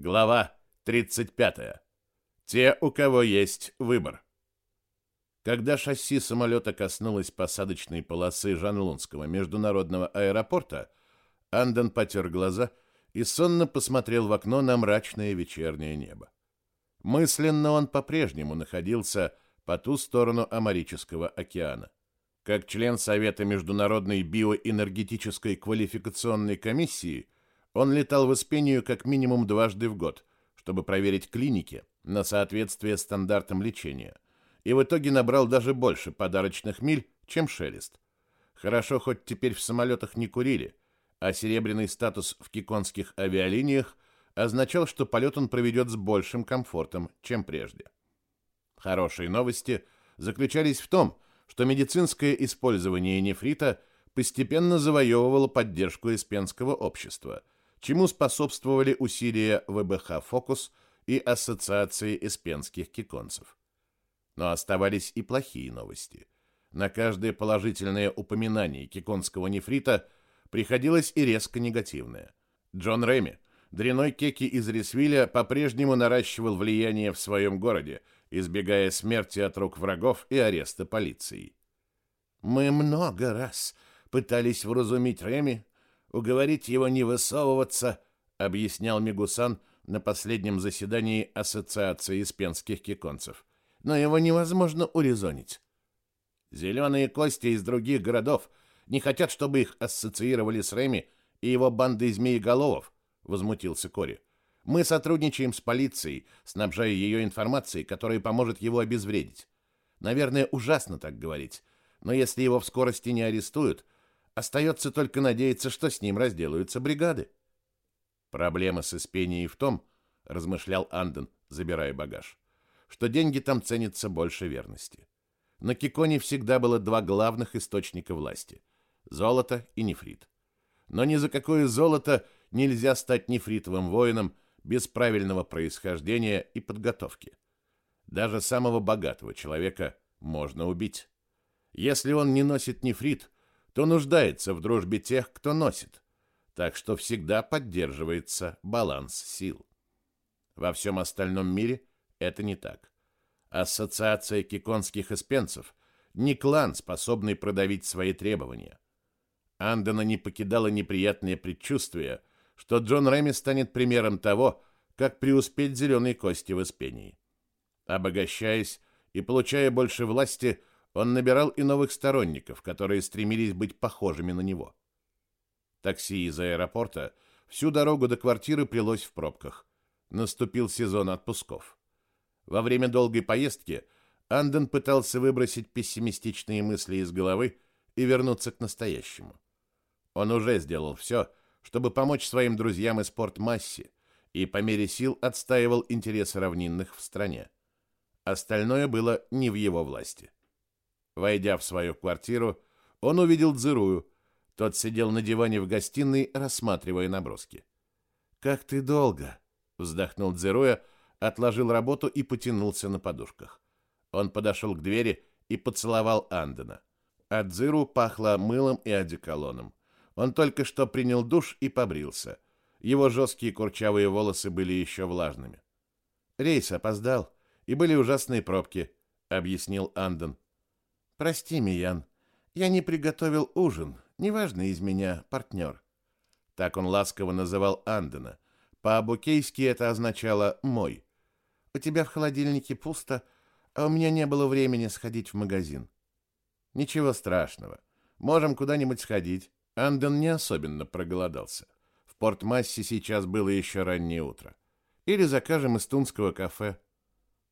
Глава 35. Те, у кого есть выбор. Когда шасси самолета коснулось посадочной полосы Жанлунского международного аэропорта, Анден потер глаза и сонно посмотрел в окно на мрачное вечернее небо. Мысленно он по-прежнему находился по ту сторону Амарического океана. Как член Совета Международной биоэнергетической квалификационной комиссии – он летал в Испению как минимум дважды в год, чтобы проверить клиники на соответствие стандартам лечения, и в итоге набрал даже больше подарочных миль, чем Шелест. Хорошо, хоть теперь в самолетах не курили, а серебряный статус в киконских авиалиниях означал, что полет он проведет с большим комфортом, чем прежде. Хорошие новости заключались в том, что медицинское использование нефрита постепенно завоевывало поддержку испенского общества – чему способствовали усилия ВБХ «Фокус» и Ассоциации эспенских киконцев. Но оставались и плохие новости. На каждое положительное упоминание киконского нефрита приходилось и резко негативное. Джон Рэми, дряной кеки из Рисвиля, по-прежнему наращивал влияние в своем городе, избегая смерти от рук врагов и ареста полиции. «Мы много раз пытались вразумить Реми, уговорить его не высовываться, объяснял Мигусан на последнем заседании Ассоциации испенских киконцев. Но его невозможно урезонить. Зеленые кости из других городов не хотят, чтобы их ассоциировали с Реми и его бандой змееголовов, возмутился Кори. Мы сотрудничаем с полицией, снабжая ее информацией, которая поможет его обезвредить. Наверное, ужасно так говорить, но если его в скорости не арестуют, Остается только надеяться, что с ним разделаются бригады. Проблема с Испенией в том, размышлял Анден, забирая багаж, что деньги там ценятся больше верности. На Киконе всегда было два главных источника власти – золото и нефрит. Но ни за какое золото нельзя стать нефритовым воином без правильного происхождения и подготовки. Даже самого богатого человека можно убить. Если он не носит нефрит – то нуждается в дружбе тех, кто носит, так что всегда поддерживается баланс сил. Во всем остальном мире это не так. Ассоциация киконских эспенцев не клан, способный продавить свои требования. Андена не покидало неприятное предчувствие, что Джон Рэми станет примером того, как преуспеть зеленой кости в Испении. Обогащаясь и получая больше власти, он набирал и новых сторонников, которые стремились быть похожими на него. Такси из аэропорта всю дорогу до квартиры плелось в пробках. Наступил сезон отпусков. Во время долгой поездки Анден пытался выбросить пессимистичные мысли из головы и вернуться к настоящему. Он уже сделал все, чтобы помочь своим друзьям из Порт-Масси и по мере сил отстаивал интересы равнинных в стране. Остальное было не в его власти. Войдя в свою квартиру, он увидел Дзырую. Тот сидел на диване в гостиной, рассматривая наброски. «Как ты долго!» — вздохнул Дзыруя, отложил работу и потянулся на подушках. Он подошел к двери и поцеловал Андена. От Дзыру пахло мылом и одеколоном. Он только что принял душ и побрился. Его жесткие курчавые волосы были еще влажными. «Рейс опоздал, и были ужасные пробки», — объяснил Анден. Прости, Миян, я не приготовил ужин, неважно из меня партнер. Так он ласково называл Андена. По-абукейски это означало «мой». У тебя в холодильнике пусто, а у меня не было времени сходить в магазин. Ничего страшного. Можем куда-нибудь сходить. Анден не особенно проголодался. В Порт-Массе сейчас было еще раннее утро. Или закажем из тунского кафе.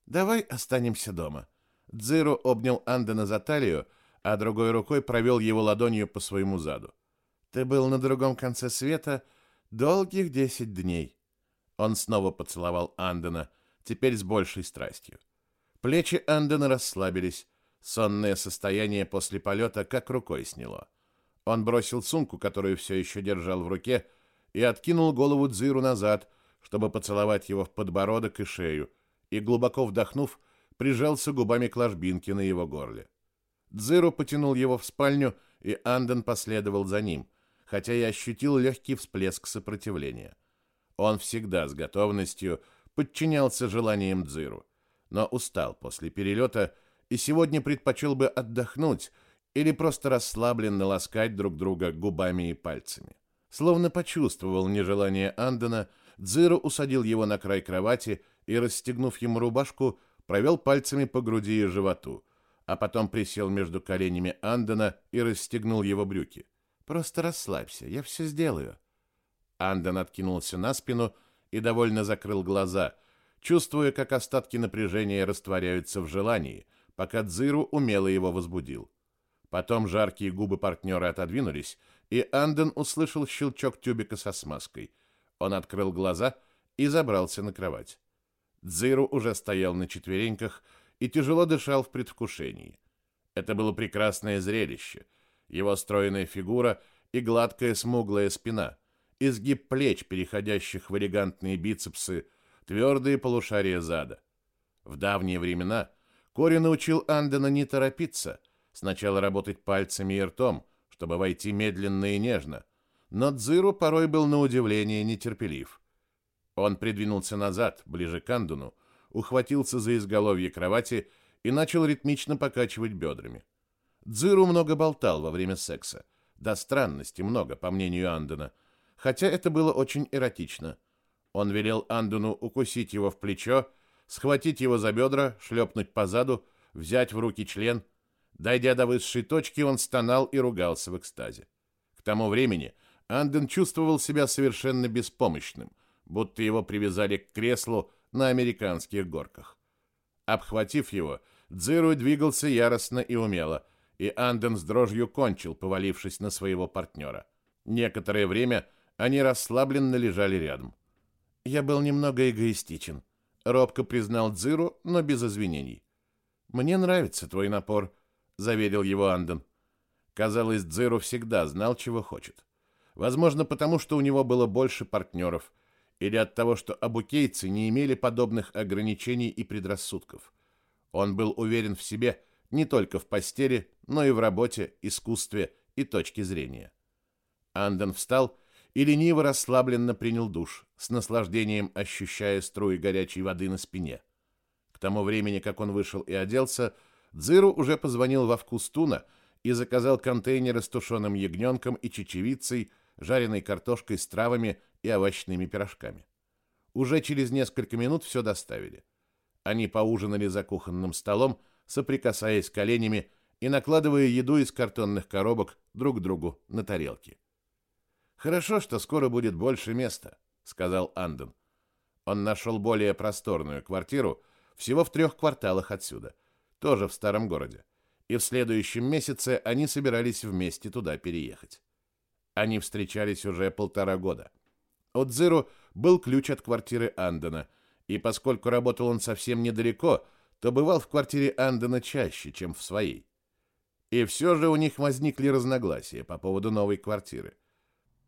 Давай останемся дома. Дзиро обнял Андена за талию, а другой рукой провел его ладонью по своему заду. «Ты был на другом конце света долгих десять дней». Он снова поцеловал Андена, теперь с большей страстью. Плечи Андена расслабились, сонное состояние после полета как рукой сняло. Он бросил сумку, которую все еще держал в руке, и откинул голову Дзиру назад, чтобы поцеловать его в подбородок и шею, и, глубоко вдохнув, прижался губами к ложбинке на его горле. Дзиро потянул его в спальню, и Анден последовал за ним, хотя и ощутил легкий всплеск сопротивления. Он всегда с готовностью подчинялся желаниям Дзиру, но устал после перелета и сегодня предпочел бы отдохнуть или просто расслабленно ласкать друг друга губами и пальцами. Словно почувствовал нежелание Андена, Дзиру усадил его на край кровати и, расстегнув ему рубашку, провел пальцами по груди и животу, а потом присел между коленями Андена и расстегнул его брюки. «Просто расслабься, я все сделаю». Анден откинулся на спину и довольно закрыл глаза, чувствуя, как остатки напряжения растворяются в желании, пока Дзиру умело его возбудил. Потом жаркие губы партнера отодвинулись, и Анден услышал щелчок тюбика со смазкой. Он открыл глаза и забрался на кровать. Дзиру уже стоял на четвереньках и тяжело дышал в предвкушении. Это было прекрасное зрелище. Его стройная фигура и гладкая смуглая спина, изгиб плеч, переходящих в элегантные бицепсы, твердые полушария зада. В давние времена Кори научил Андена не торопиться, сначала работать пальцами и ртом, чтобы войти медленно и нежно, но Дзиру порой был на удивление нетерпелив. Он придвинулся назад, ближе к Андуну, ухватился за изголовье кровати и начал ритмично покачивать бедрами. Дзиру много болтал во время секса. До странности много, по мнению Андуна, хотя это было очень эротично. Он велел Андуну укусить его в плечо, схватить его за бедра, шлепнуть по заду, взять в руки член. Дойдя до высшей точки, он стонал и ругался в экстазе. К тому времени Анден чувствовал себя совершенно беспомощным – будто его привязали к креслу на американских горках. Обхватив его, Дзиру двигался яростно и умело, и Анден с дрожью кончил, повалившись на своего партнера. Некоторое время они расслабленно лежали рядом. «Я был немного эгоистичен», — робко признал Дзиру, но без извинений. «Мне нравится твой напор», — заверил его Анден. Казалось, Дзиру всегда знал, чего хочет. Возможно, потому что у него было больше партнеров — или от того, что абукейцы не имели подобных ограничений и предрассудков. Он был уверен в себе не только в постели, но и в работе, искусстве и точке зрения. Анден встал и лениво расслабленно принял душ, с наслаждением ощущая струи горячей воды на спине. К тому времени, как он вышел и оделся, Дзиру уже позвонил во вкус туна и заказал контейнеры с тушеным ягненком и чечевицей, жареной картошкой с травами и овощными пирожками. Уже через несколько минут все доставили. Они поужинали за кухонным столом, соприкасаясь коленями и накладывая еду из картонных коробок друг другу на тарелки. «Хорошо, что скоро будет больше места», — сказал Анден. Он нашел более просторную квартиру всего в трех кварталах отсюда, тоже в старом городе, и в следующем месяце они собирались вместе туда переехать. Они встречались уже полтора года. У Дзиру был ключ от квартиры Андена, и поскольку работал он совсем недалеко, то бывал в квартире Андена чаще, чем в своей. И все же у них возникли разногласия по поводу новой квартиры.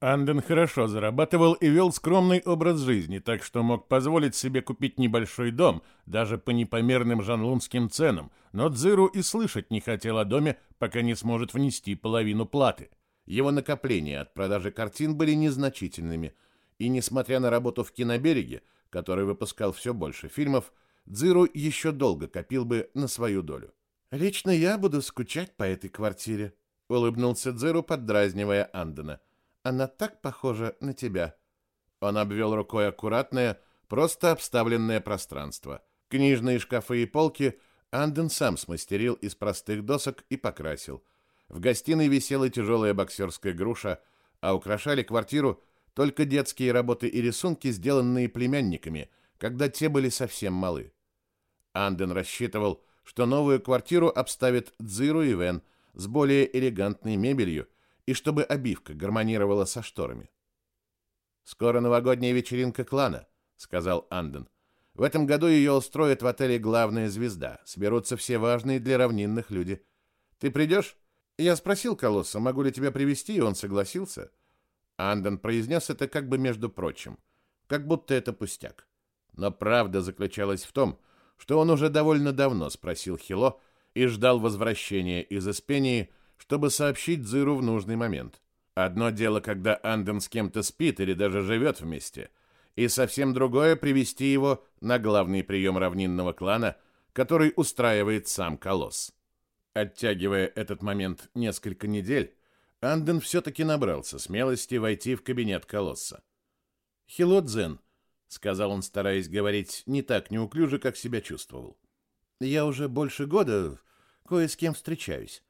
Анден хорошо зарабатывал и вел скромный образ жизни, так что мог позволить себе купить небольшой дом, даже по непомерным жанлунским ценам, но Дзиру и слышать не хотел о доме, пока не сможет внести половину платы. Его накопления от продажи картин были незначительными – и несмотря на работу в кинобереге, который выпускал все больше фильмов, Дзиру еще долго копил бы на свою долю. «Лично я буду скучать по этой квартире», — улыбнулся Дзиру, поддразнивая Андена. «Она так похожа на тебя». Он обвел рукой аккуратное, просто обставленное пространство. Книжные шкафы и полки Анден сам смастерил из простых досок и покрасил. В гостиной висела тяжелая боксерская груша, а украшали квартиру только детские работы и рисунки, сделанные племянниками, когда те были совсем малы. Анден рассчитывал, что новую квартиру обставит Дзиру и Вен с более элегантной мебелью и чтобы обивка гармонировала со шторами. «Скоро новогодняя вечеринка клана», — сказал Анден. «В этом году ее устроят в отеле «Главная звезда». Соберутся все важные для равнинных люди. Ты придешь?» Я спросил Колосса, могу ли тебя привести, и он согласился. Андон произнес это как бы между прочим, как будто это пустяк. Но правда заключалась в том, что он уже довольно давно спросил Хило и ждал возвращения из Испении, чтобы сообщить Зиру в нужный момент. Одно дело, когда Анден с кем-то спит или даже живет вместе, И совсем другое привести его на главный прием равнинного клана, который устраивает сам Колосс. Оттягивая этот момент несколько недель, Анден все-таки набрался смелости войти в кабинет Колосса. «Хилодзен», — сказал он, стараясь говорить не так неуклюже, как себя чувствовал. «Я уже больше года кое с кем встречаюсь.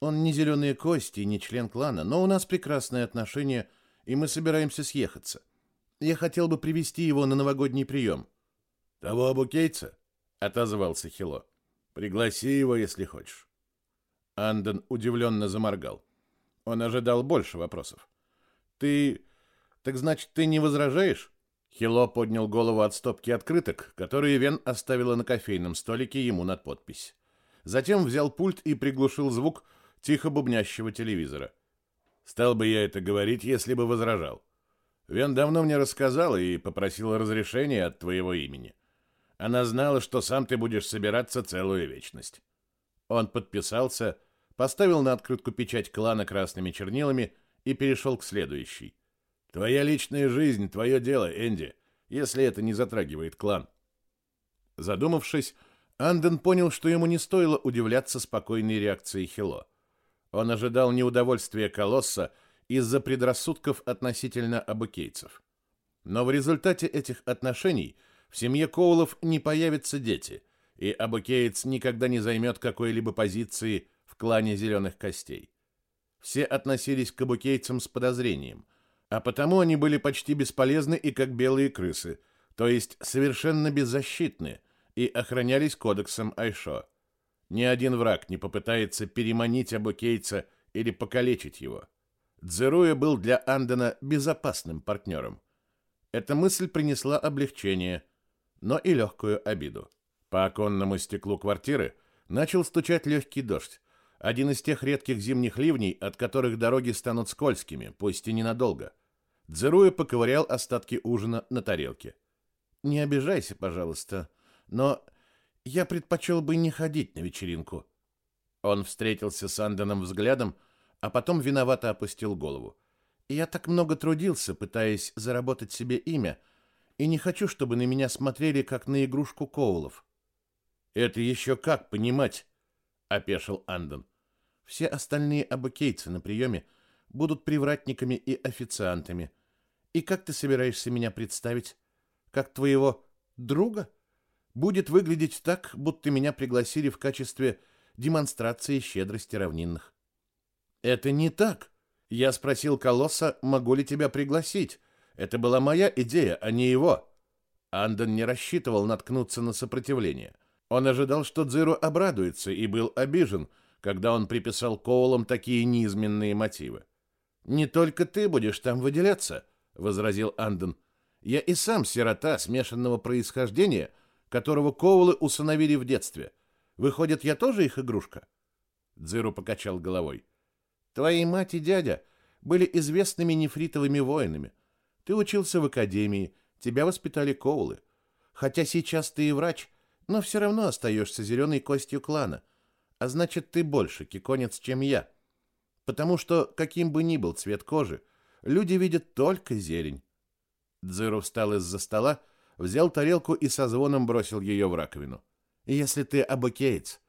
Он не зеленые кости, не член клана, но у нас прекрасные отношения, и мы собираемся съехаться. Я хотел бы привести его на новогодний прием». «Того абукейца?» — отозвался Хило. «Пригласи его, если хочешь». Анден удивленно заморгал. Он ожидал больше вопросов. «Ты... Так значит, ты не возражаешь?» Хило поднял голову от стопки открыток, которые Вен оставила на кофейном столике ему над подпись. Затем взял пульт и приглушил звук, тихо бубнящего телевизора. Стал бы я это говорить, если бы возражал. Вен давно мне рассказала и попросила разрешения от твоего имени. Она знала, что сам ты будешь собираться целую вечность. Он подписался, поставил на открытку печать клана красными чернилами и перешел к следующей. Твоя личная жизнь, твое дело, Энди, если это не затрагивает клан. Задумавшись, Анден понял, что ему не стоило удивляться спокойной реакции Хило. Он ожидал неудовольствия Колосса из-за предрассудков относительно абукейцев. Но в результате этих отношений в семье Коулов не появятся дети, и абукеец никогда не займет какой-либо позиции в клане зеленых костей. Все относились к абукейцам с подозрением, а потому они были почти бесполезны и как белые крысы, то есть совершенно беззащитны, и охранялись кодексом Айшо. Ни один враг не попытается переманить Абукейца или покалечить его. Дзеруя был для Андена безопасным партнером. Эта мысль принесла облегчение, но и легкую обиду. По оконному стеклу квартиры начал стучать легкий дождь, один из тех редких зимних ливней, от которых дороги станут скользкими, пусть и ненадолго. Дзеруя поковырял остатки ужина на тарелке. «Не обижайся, пожалуйста, но я предпочел бы не ходить на вечеринку. Он встретился с Андоном взглядом, а потом виновато опустил голову. Я так много трудился, пытаясь заработать себе имя, и не хочу, чтобы на меня смотрели как на игрушку Коулов. Это еще как понимать, опешил Андон. Все остальные абакейцы на приеме будут привратниками и официантами. И как ты собираешься меня представить? Как твоего друга? будет выглядеть так, будто меня пригласили в качестве демонстрации щедрости равнинных. Это не так. Я спросил Колосса, могу ли тебя пригласить. Это была моя идея, а не его. Андон не рассчитывал наткнуться на сопротивление. Он ожидал, что Дзиру обрадуется, и был обижен, когда он приписал Коулам такие низменные мотивы. «Не только ты будешь там выделяться», — возразил Андон. «Я и сам сирота смешанного происхождения», — которого Коулы усыновили в детстве. Выходит, я тоже их игрушка?» Дзиру покачал головой. «Твои мать и дядя были известными нефритовыми воинами. Ты учился в академии, тебя воспитали Коулы. Хотя сейчас ты и врач, но все равно остаешься зеленой костью клана. А значит, ты больше киконец, чем я. Потому что, каким бы ни был цвет кожи, люди видят только зелень». Дзиру встал из-за стола, взял тарелку и со звоном бросил ее в раковину. «Если ты абукеец,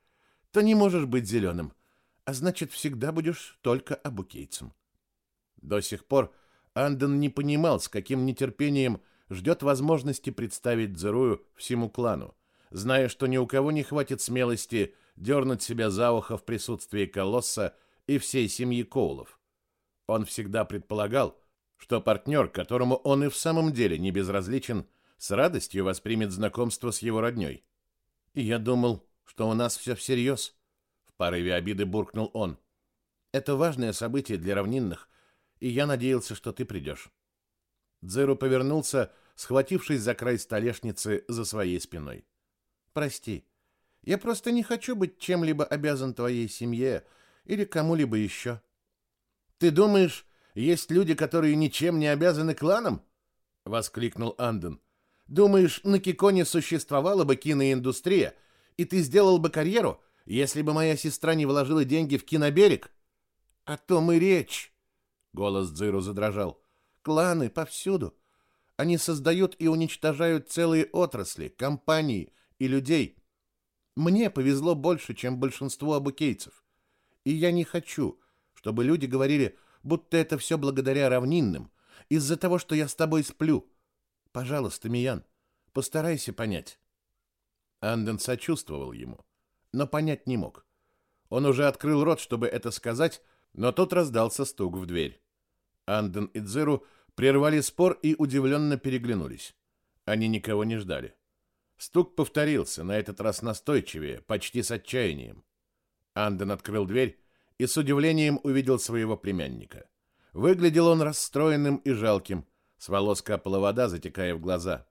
то не можешь быть зеленым, а значит, всегда будешь только абукейцем». До сих пор Анден не понимал, с каким нетерпением ждет возможности представить Дзерую всему клану, зная, что ни у кого не хватит смелости дернуть себя за ухо в присутствии Колосса и всей семьи Коулов. Он всегда предполагал, что партнер, которому он и в самом деле не безразличен, с радостью воспримет знакомство с его роднёй. И я думал, что у нас все всерьез. В порыве обиды буркнул он. Это важное событие для равнинных, и я надеялся, что ты придешь. Дзеру повернулся, схватившись за край столешницы за своей спиной. Прости, я просто не хочу быть чем-либо обязан твоей семье или кому-либо еще. Ты думаешь, есть люди, которые ничем не обязаны кланам? воскликнул Анден. Думаешь, на Киконе существовала бы киноиндустрия, и ты сделал бы карьеру, если бы моя сестра не вложила деньги в киноберег? О том и речь. Голос Дзиру задрожал. Кланы повсюду. Они создают и уничтожают целые отрасли, компании и людей. Мне повезло больше, чем большинству абукейцев. И я не хочу, чтобы люди говорили, будто это все благодаря равнинным, из-за того, что я с тобой сплю. Пожалуйста, Миян, постарайся понять. Анден сочувствовал ему, но понять не мог. Он уже открыл рот, чтобы это сказать, но тут раздался стук в дверь. Анден и Дзиру прервали спор и удивленно переглянулись. Они никого не ждали. Стук повторился, на этот раз настойчивее, почти с отчаянием. Анден открыл дверь и с удивлением увидел своего племянника. Выглядел он расстроенным и жалким, с волос капала вода, затекая в глаза.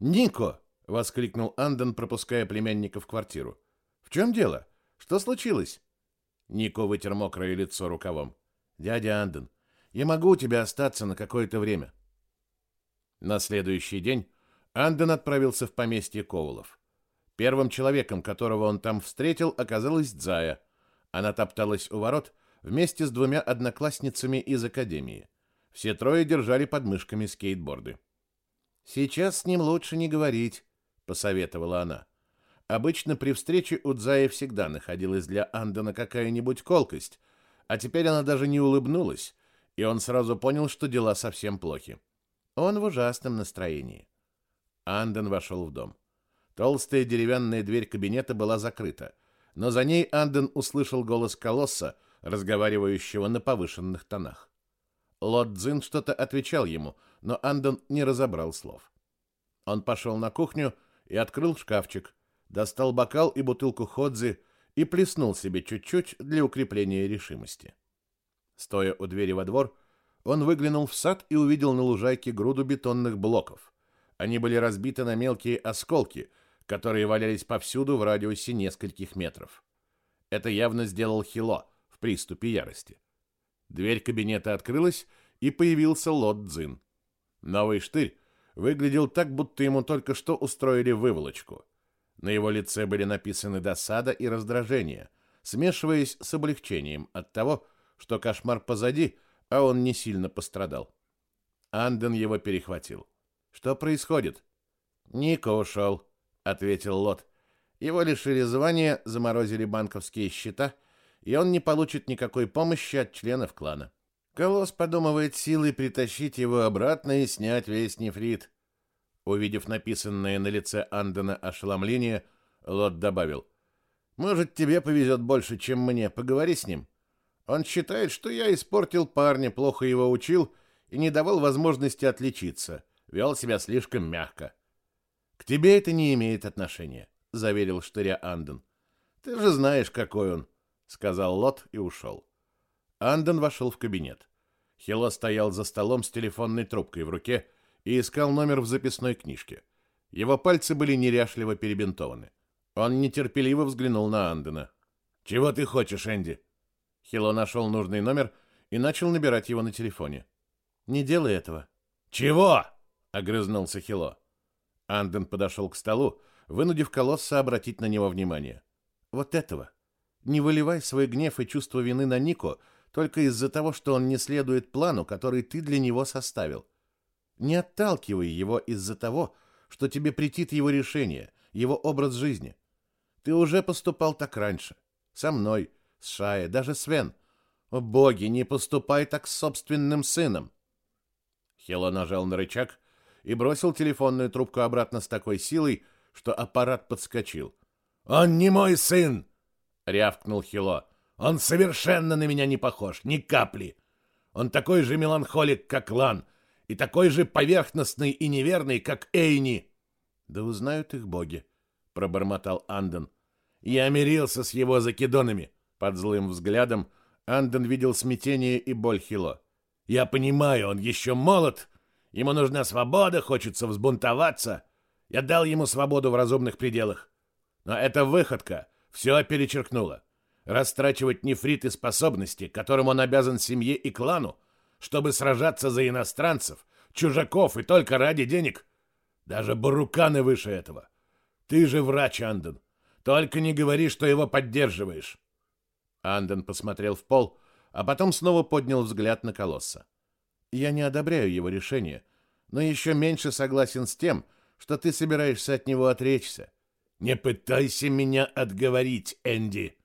«Нико!» — воскликнул Анден, пропуская племянника в квартиру. «В чем дело? Что случилось?» Нико вытер мокрое лицо рукавом. «Дядя Анден, я могу у тебя остаться на какое-то время». На следующий день Анден отправился в поместье Ковалов. Первым человеком, которого он там встретил, оказалась Дзая. Она топталась у ворот вместе с двумя одноклассницами из академии. Все трое держали под мышками скейтборды. «Сейчас с ним лучше не говорить», — посоветовала она. Обычно при встрече у Дзаи всегда находилась для Андена какая-нибудь колкость, а теперь она даже не улыбнулась, и он сразу понял, что дела совсем плохи. Он в ужасном настроении. Анден вошел в дом. Толстая деревянная дверь кабинета была закрыта, но за ней Анден услышал голос колосса, разговаривающего на повышенных тонах. Лот Цзин что-то отвечал ему, но Анден не разобрал слов. Он пошел на кухню и открыл шкафчик, достал бокал и бутылку ходзи и плеснул себе чуть-чуть для укрепления решимости. Стоя у двери во двор, он выглянул в сад и увидел на лужайке груду бетонных блоков. Они были разбиты на мелкие осколки, которые валялись повсюду в радиусе нескольких метров. Это явно сделал Хило в приступе ярости. Дверь кабинета открылась, и появился Лот Цзин. Новый штырь выглядел так, будто ему только что устроили выволочку. На его лице были написаны досада и раздражение, смешиваясь с облегчением от того, что кошмар позади, а он не сильно пострадал. Анден его перехватил. Что происходит? Ника ушел, ответил Лот. Его лишили звания, заморозили банковские счета, и он не получит никакой помощи от членов клана. Колосс подумывает силой притащить его обратно и снять весь нефрит. Увидев написанное на лице Андена ошеломление, Лот добавил: "Может, тебе повезет больше, чем мне. Поговори с ним. Он считает, что я испортил парня, плохо его учил и не давал возможности отличиться вел себя слишком мягко. К тебе это не имеет отношения, заверил штыря Анден. Ты же знаешь, какой он, сказал Лот и ушел. Анден вошел в кабинет. Хило стоял за столом с телефонной трубкой в руке и искал номер в записной книжке. Его пальцы были неряшливо перебинтованы. Он нетерпеливо взглянул на Андена. «Чего ты хочешь, Энди?» Хило нашел нужный номер и начал набирать его на телефоне. «Не делай этого». «Чего?» Огрызнулся Хило. Анден подошел к столу, вынудив колосса обратить на него внимание. Вот этого. Не выливай свой гнев и чувство вины на Нико только из-за того, что он не следует плану, который ты для него составил. Не отталкивай его из-за того, что тебе претит его решение, его образ жизни. Ты уже поступал так раньше. Со мной, с Шаей, даже Свен. О боги, не поступай так с собственным сыном. Хело нажал на рычаг, и бросил телефонную трубку обратно с такой силой, что аппарат подскочил. «Он не мой сын!» — рявкнул Хило. «Он совершенно на меня не похож, ни капли. Он такой же меланхолик, как Лан, и такой же поверхностный и неверный, как Эйни». «Да узнают их боги», — пробормотал Анден. «Я мирился с его закидонами». Под злым взглядом Анден видел смятение и боль Хило. «Я понимаю, он еще молод, Ему нужна свобода, хочется взбунтоваться. Я дал ему свободу в разумных пределах. Но эта выходка все перечеркнула. Растрачивать нефрит и способности, которым он обязан семье и клану, чтобы сражаться за иностранцев, чужаков и только ради денег. Даже баруканы выше этого. Ты же врач, Анден. Только не говори, что его поддерживаешь. Анден посмотрел в пол, а потом снова поднял взгляд на колосса. Я не одобряю его решение, но еще меньше согласен с тем, что ты собираешься от него отречься. Не пытайся меня отговорить, Энди.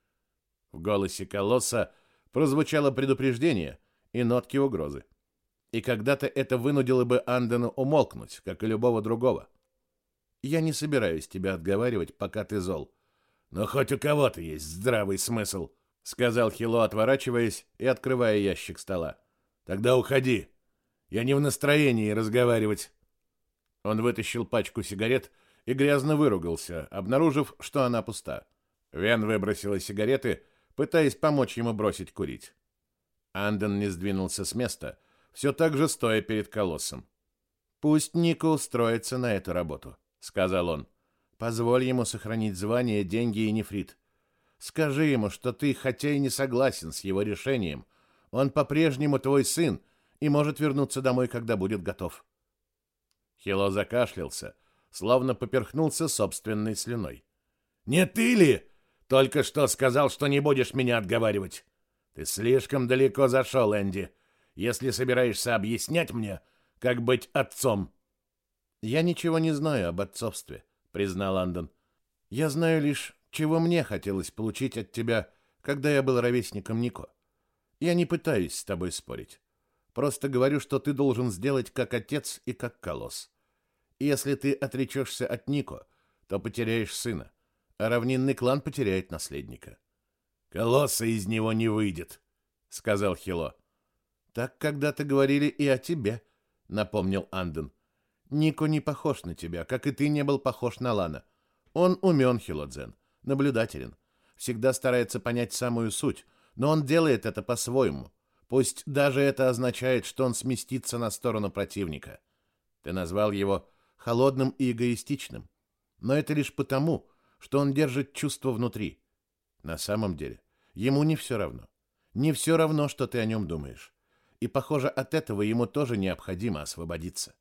В голосе колосса прозвучало предупреждение и нотки угрозы. И когда-то это вынудило бы Андена умолкнуть, как и любого другого. Я не собираюсь тебя отговаривать, пока ты зол. Но хоть у кого-то есть здравый смысл, сказал Хило, отворачиваясь и открывая ящик стола. Тогда уходи. Я не в настроении разговаривать. Он вытащил пачку сигарет и грязно выругался, обнаружив, что она пуста. Вен выбросила сигареты, пытаясь помочь ему бросить курить. Анден не сдвинулся с места, все так же стоя перед колоссом. «Пусть Ника устроится на эту работу», — сказал он. «Позволь ему сохранить звание, деньги и нефрит. Скажи ему, что ты, хотя и не согласен с его решением, он по-прежнему твой сын и может вернуться домой, когда будет готов». Хило закашлялся, словно поперхнулся собственной слюной. «Не ты ли? Только что сказал, что не будешь меня отговаривать. Ты слишком далеко зашел, Энди если собираешься объяснять мне, как быть отцом. Я ничего не знаю об отцовстве, признал Ландон. Я знаю лишь, чего мне хотелось получить от тебя, когда я был ровесником Нико. Я не пытаюсь с тобой спорить. Просто говорю, что ты должен сделать как отец и как колосс. если ты отречешься от Нико, то потеряешь сына, а равнинный клан потеряет наследника. Колосса из него не выйдет, сказал Хило. Так когда-то говорили и о тебе, напомнил Анден. Нико не похож на тебя, как и ты не был похож на Лана. Он умен, Хилодзен, наблюдателен, всегда старается понять самую суть, но он делает это по-своему. Пусть даже это означает, что он сместится на сторону противника. Ты назвал его холодным и эгоистичным, но это лишь потому, что он держит чувство внутри. На самом деле, ему не все равно. Не все равно, что ты о нем думаешь и, похоже, от этого ему тоже необходимо освободиться.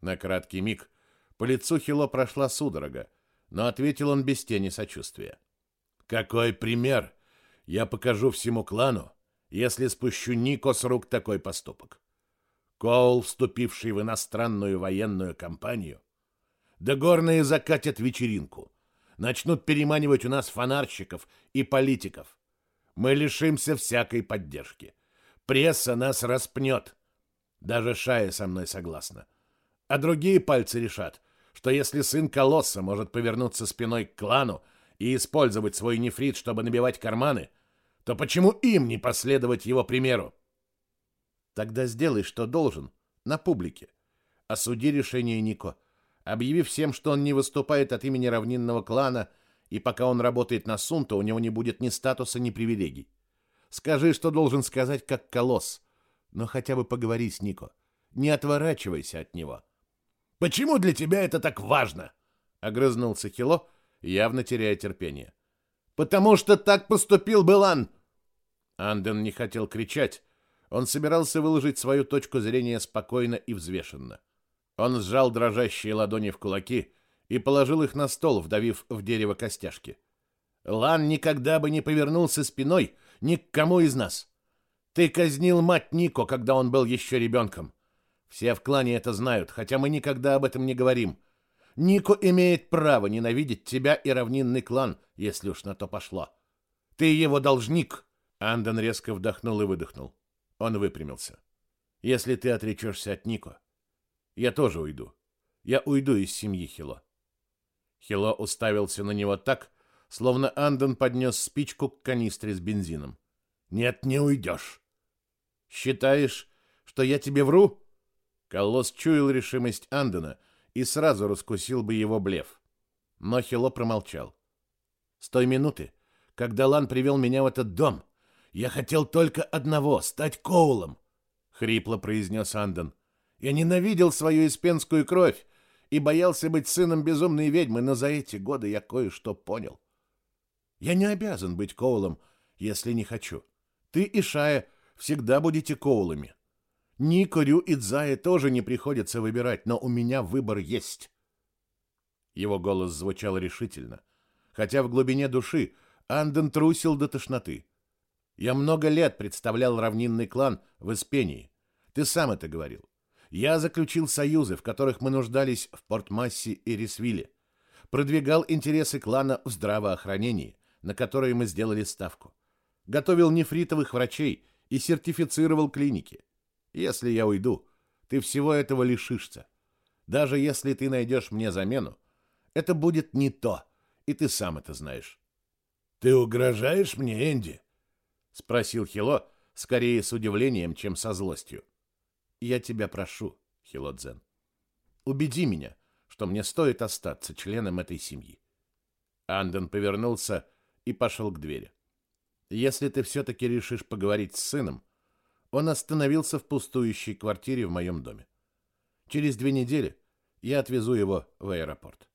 На краткий миг по лицу Хило прошла судорога, но ответил он без тени сочувствия. «Какой пример я покажу всему клану, если спущу Нико с рук такой поступок? Коул, вступивший в иностранную военную кампанию, да горные закатят вечеринку, начнут переманивать у нас фонарщиков и политиков. Мы лишимся всякой поддержки». Пресса нас распнет. Даже Шая со мной согласна. А другие пальцы решат, что если сын Колосса может повернуться спиной к клану и использовать свой нефрит, чтобы набивать карманы, то почему им не последовать его примеру? Тогда сделай, что должен, на публике. Осуди решение Нико, объявив всем, что он не выступает от имени равнинного клана, и пока он работает на Сунто, у него не будет ни статуса, ни привилегий. Скажи, что должен сказать, как колосс. Но хотя бы поговори с Нико. Не отворачивайся от него. Почему для тебя это так важно? Огрызнулся Хило, явно теряя терпение. Потому что так поступил Белан. Анден не хотел кричать. Он собирался выложить свою точку зрения спокойно и взвешенно. Он сжал дрожащие ладони в кулаки и положил их на стол, вдавив в дерево костяшки. Лан никогда бы не повернулся спиной ни к кому из нас. Ты казнил мать Нико, когда он был еще ребенком. Все в клане это знают, хотя мы никогда об этом не говорим. Нико имеет право ненавидеть тебя и равнинный клан, если уж на то пошло. Ты его должник. Андон резко вдохнул и выдохнул. Он выпрямился. Если ты отречешься от Нико, я тоже уйду. Я уйду из семьи Хило. Хило уставился на него так, словно Андон поднес спичку к канистре с бензином. «Нет, не уйдешь!» «Считаешь, что я тебе вру?» Колосс чуял решимость Андона и сразу раскусил бы его блеф. Но Хило промолчал. «С той минуты, когда Лан привел меня в этот дом, я хотел только одного — стать Коулом!» — хрипло произнес Андон. «Я ненавидел свою испенскую кровь и боялся быть сыном безумной ведьмы, но за эти годы я кое-что понял. Я не обязан быть Коулом, если не хочу. Ты и Шая всегда будете Коулами. Нико, Рю и Дзае тоже не приходится выбирать, но у меня выбор есть. Его голос звучал решительно, хотя в глубине души Анден трусил до тошноты. Я много лет представлял равнинный клан в Испении. Ты сам это говорил. Я заключил союзы, в которых мы нуждались в Порт-Массе и Рисвилле. Продвигал интересы клана в здравоохранении, на которые мы сделали ставку. Готовил нефритовых врачей и сертифицировал клиники. Если я уйду, ты всего этого лишишься. Даже если ты найдешь мне замену, это будет не то, и ты сам это знаешь. Ты угрожаешь мне, Энди? спросил Хило, скорее с удивлением, чем со злостью. Я тебя прошу, Хилодзен, убеди меня, что мне стоит остаться членом этой семьи. Анден повернулся и пошел к двери. Если ты все-таки решишь поговорить с сыном, он остановился в пустующей квартире в моем доме. Через две недели я отвезу его в аэропорт.